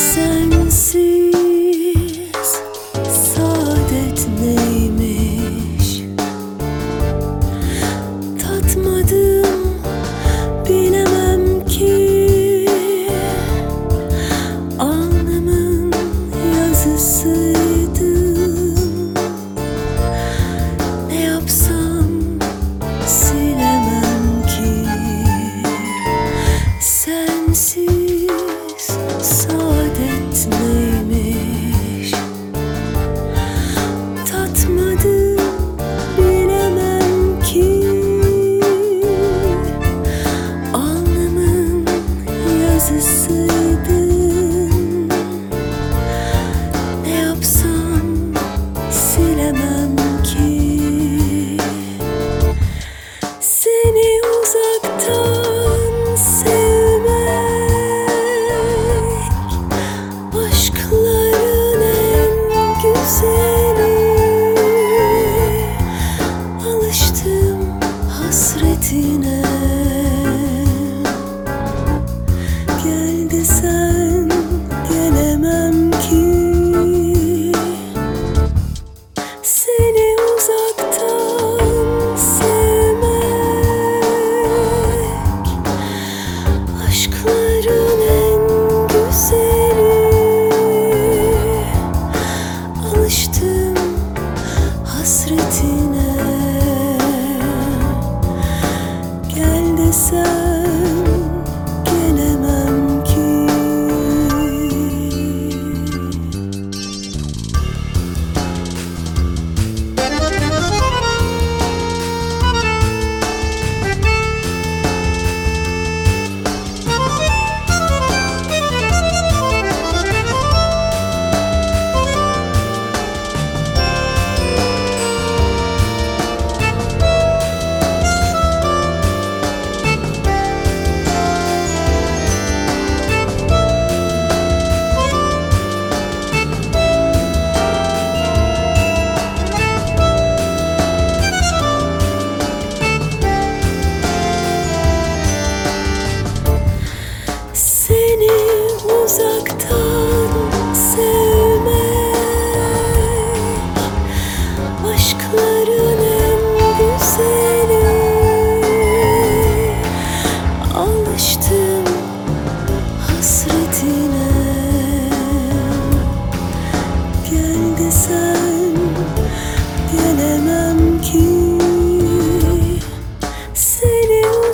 Sensiz saadet neymiş? Tatmadım bilemem ki innocent